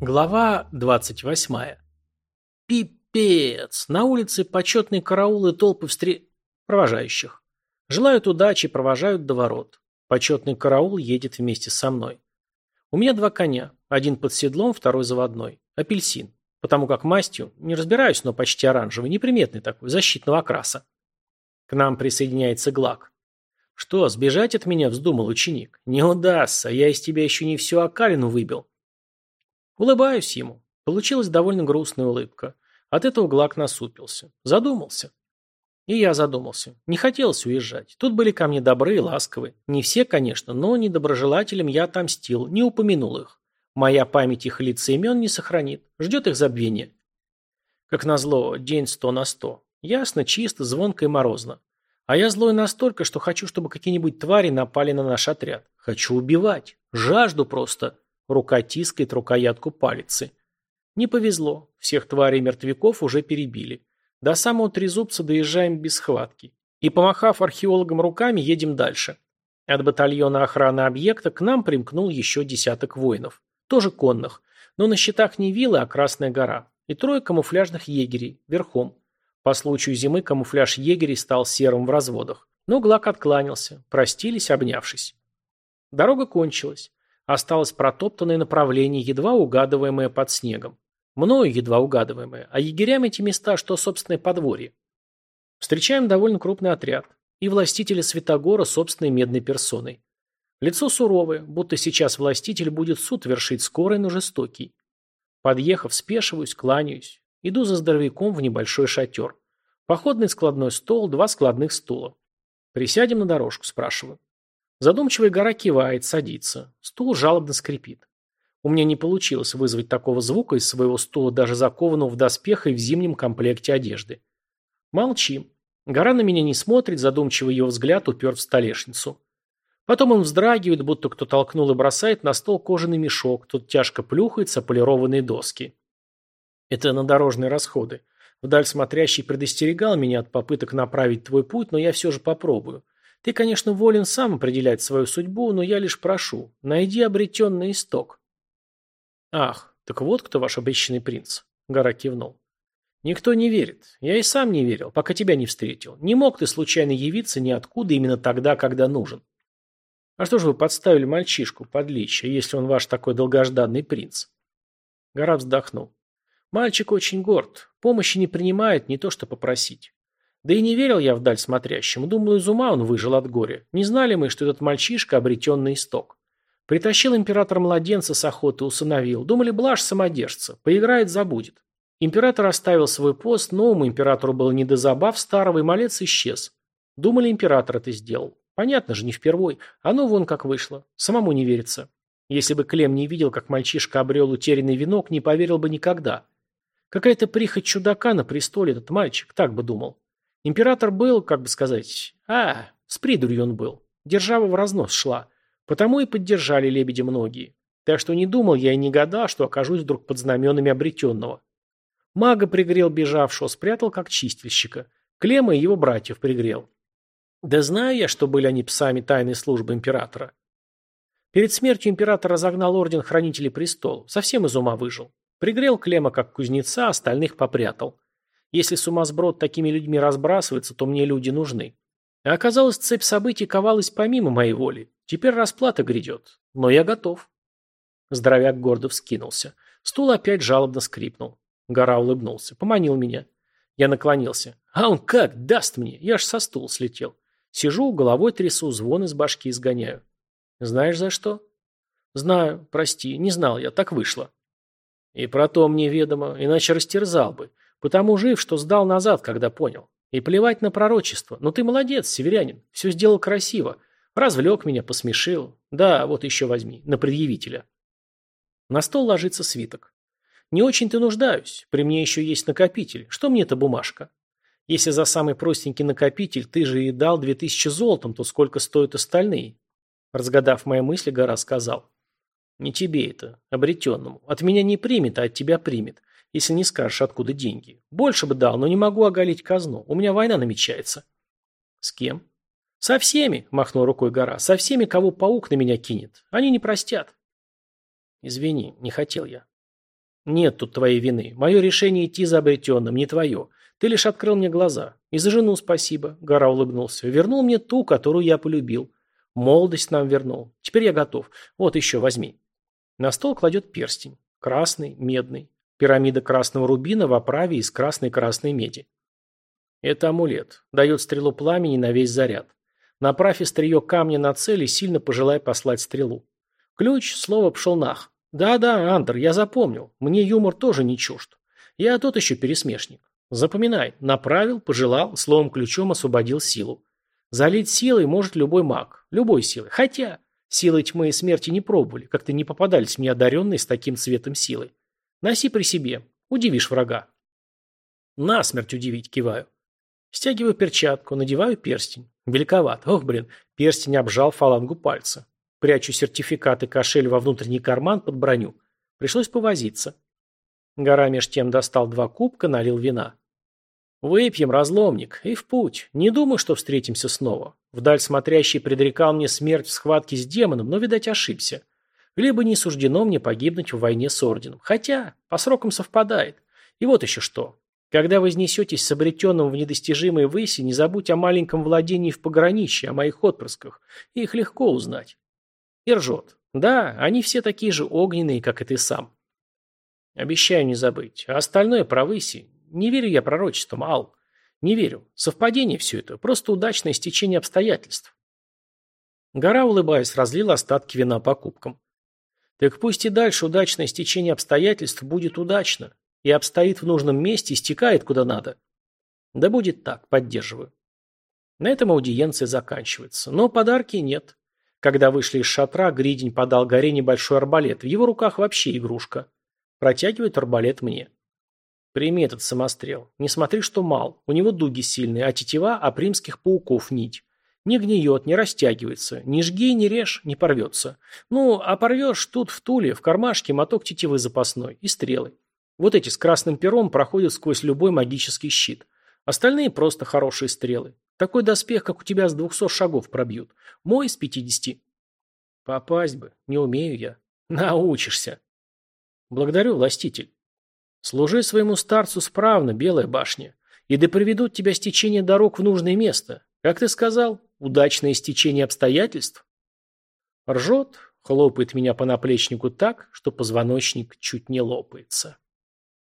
Глава 28. Пипец! На улице почетные караулы толпы встре... провожающих. Желают удачи, провожают до ворот. Почетный караул едет вместе со мной. У меня два коня. Один под седлом, второй заводной. Апельсин. Потому как мастью, не разбираюсь, но почти оранжевый, неприметный такой, защитного окраса. К нам присоединяется Глак. Что, сбежать от меня вздумал ученик? Не удастся, я из тебя еще не всю окалину выбил. Улыбаюсь ему. Получилась довольно грустная улыбка. От этого Глак насупился. Задумался. И я задумался. Не хотелось уезжать. Тут были ко мне добры и ласковы. Не все, конечно, но недоброжелателям я отомстил, не упомянул их. Моя память их лиц и имен не сохранит. Ждет их забвения. Как назло, день сто на сто. Ясно, чисто, звонко и морозно. А я злой настолько, что хочу, чтобы какие-нибудь твари напали на наш отряд. Хочу убивать. Жажду просто. Рука тискает рукоятку палицы. Не повезло. Всех тварей мертвяков уже перебили. До самого трезубца доезжаем без схватки. И, помахав археологам руками, едем дальше. От батальона охраны объекта к нам примкнул еще десяток воинов. Тоже конных. Но на счетах не вилы, а Красная гора. И трое камуфляжных егерей, верхом. По случаю зимы камуфляж егерей стал серым в разводах. Но Глак откланялся. Простились, обнявшись. Дорога кончилась. Осталось протоптанное направление, едва угадываемое под снегом. Мною едва угадываемое, а егерям эти места, что собственное подворье. Встречаем довольно крупный отряд. И властителя Святогора собственной медной персоной. Лицо суровое, будто сейчас властитель будет суд вершить скорый, но жестокий. Подъехав, спешиваюсь, кланяюсь. Иду за здоровяком в небольшой шатер. Походный складной стол, два складных стула. Присядем на дорожку, спрашиваю. Задумчивая гора кивает, садится. Стул жалобно скрипит. У меня не получилось вызвать такого звука из своего стула, даже закованного в доспех и в зимнем комплекте одежды. Молчим. Гора на меня не смотрит, задумчиво ее взгляд упер в столешницу. Потом он вздрагивает, будто кто толкнул и бросает на стол кожаный мешок, тут тяжко плюхается полированные доски. Это на дорожные расходы. Вдаль смотрящий предостерегал меня от попыток направить твой путь, но я все же попробую. Ты, конечно, волен сам определять свою судьбу, но я лишь прошу, найди обретенный исток. Ах, так вот кто ваш обещанный принц. Гора кивнул. Никто не верит. Я и сам не верил, пока тебя не встретил. Не мог ты случайно явиться ниоткуда именно тогда, когда нужен. А что же вы подставили мальчишку под личие, если он ваш такой долгожданный принц? Гора вздохнул. Мальчик очень горд. Помощи не принимает, не то что попросить. Да и не верил я вдаль смотрящему, думал, из ума он выжил от горя. Не знали мы, что этот мальчишка – обретенный исток. Притащил император младенца с охоты, усыновил. Думали, блажь самодержца. Поиграет, забудет. Император оставил свой пост, новому императору было не до забав старого, и малец исчез. Думали, император это сделал. Понятно же, не впервой. А ну вон как вышло. Самому не верится. Если бы Клем не видел, как мальчишка обрел утерянный венок, не поверил бы никогда. Какая-то прихоть чудака на престоле этот мальчик, так бы думал. Император был, как бы сказать, а, с придурью он был. Держава в разнос шла. Потому и поддержали лебеди многие. Так что не думал я и не гадал, что окажусь вдруг под знаменами обретенного. Мага пригрел бежавшего, спрятал как чистильщика. Клема и его братьев пригрел. Да знаю я, что были они псами тайной службы императора. Перед смертью император разогнал орден хранителей престола. Совсем из ума выжил. Пригрел Клема как кузнеца, остальных попрятал. Если сумасброд такими людьми разбрасывается, то мне люди нужны. А оказалось, цепь событий ковалась помимо моей воли. Теперь расплата грядет. Но я готов. Здоровяк гордо вскинулся. Стул опять жалобно скрипнул. Гора улыбнулся. Поманил меня. Я наклонился. А он как даст мне? Я ж со стула слетел. Сижу, головой трясу, звон из башки изгоняю. Знаешь за что? Знаю, прости, не знал я, так вышло. И про то мне ведомо, иначе растерзал бы. Потому жив, что сдал назад, когда понял. И плевать на пророчество. Но ты молодец, северянин. Все сделал красиво. Развлек меня, посмешил. Да, вот еще возьми, на предъявителя. На стол ложится свиток. Не очень-то нуждаюсь. При мне еще есть накопитель. Что мне эта бумажка? Если за самый простенький накопитель ты же и дал две тысячи золотом, то сколько стоят остальные? Разгадав мои мысли, гора сказал. Не тебе это, обретенному. От меня не примет, а от тебя примет если не скажешь, откуда деньги. Больше бы дал, но не могу оголить казну. У меня война намечается. С кем? Со всеми, махнул рукой гора. Со всеми, кого паук на меня кинет. Они не простят. Извини, не хотел я. Нет тут твоей вины. Мое решение идти за обретенным, не твое. Ты лишь открыл мне глаза. И за жену спасибо, Гора улыбнулся. Вернул мне ту, которую я полюбил. Молодость нам вернул. Теперь я готов. Вот еще, возьми. На стол кладет перстень. Красный, медный. Пирамида красного рубина в оправе из красной-красной меди. Это амулет. Дает стрелу пламени на весь заряд. Направь острие камня на цель и сильно пожелай послать стрелу. Ключ, слово пшелнах. Да-да, Андер, я запомнил. Мне юмор тоже не чужд. Я тот еще пересмешник. Запоминай. Направил, пожелал, словом ключом освободил силу. Залить силой может любой маг. Любой силой. Хотя, силой тьмы и смерти не пробовали. Как-то не попадались мне одаренные с таким цветом силы. Носи при себе. Удивишь врага. Насмерть удивить, киваю. Стягиваю перчатку, надеваю перстень. Великоват. Ох, блин, перстень обжал фалангу пальца. Прячу сертификат и кошель во внутренний карман под броню. Пришлось повозиться. Гора меж тем достал два кубка, налил вина. «Выпьем, разломник, и в путь. Не думаю, что встретимся снова. Вдаль смотрящий предрекал мне смерть в схватке с демоном, но, видать, ошибся. Либо не суждено мне погибнуть в войне с орденом. Хотя, по срокам совпадает. И вот еще что. Когда вознесетесь с обретенным в недостижимой выси, не забудь о маленьком владении в пограничье, о моих отпрысках. Их легко узнать. И ржет. Да, они все такие же огненные, как и ты сам. Обещаю не забыть. А остальное про выси. Не верю я пророчествам, Ал. Не верю. Совпадение все это. Просто удачное стечение обстоятельств. Гора, улыбаясь, разлил остатки вина по кубкам. Так пусть и дальше удачное стечение обстоятельств будет удачно. И обстоит в нужном месте, и стекает куда надо. Да будет так, поддерживаю. На этом аудиенция заканчивается. Но подарки нет. Когда вышли из шатра, Гридень подал горе небольшой арбалет. В его руках вообще игрушка. Протягивает арбалет мне. Прими этот самострел. Не смотри, что мал. У него дуги сильные, а тетива а примских пауков нить. Не гниет, не растягивается. Не жги, не режь, не порвется. Ну, а порвешь тут в туле, в кармашке моток тетивы запасной и стрелы. Вот эти с красным пером проходят сквозь любой магический щит. Остальные просто хорошие стрелы. Такой доспех, как у тебя, с двухсот шагов пробьют. Мой с пятидесяти. Попасть бы. Не умею я. Научишься. Благодарю, властитель. Служи своему старцу справно, Белая башня, и да приведут тебя стечение дорог в нужное место. Как ты сказал, удачное стечение обстоятельств? Ржет, хлопает меня по наплечнику так, что позвоночник чуть не лопается.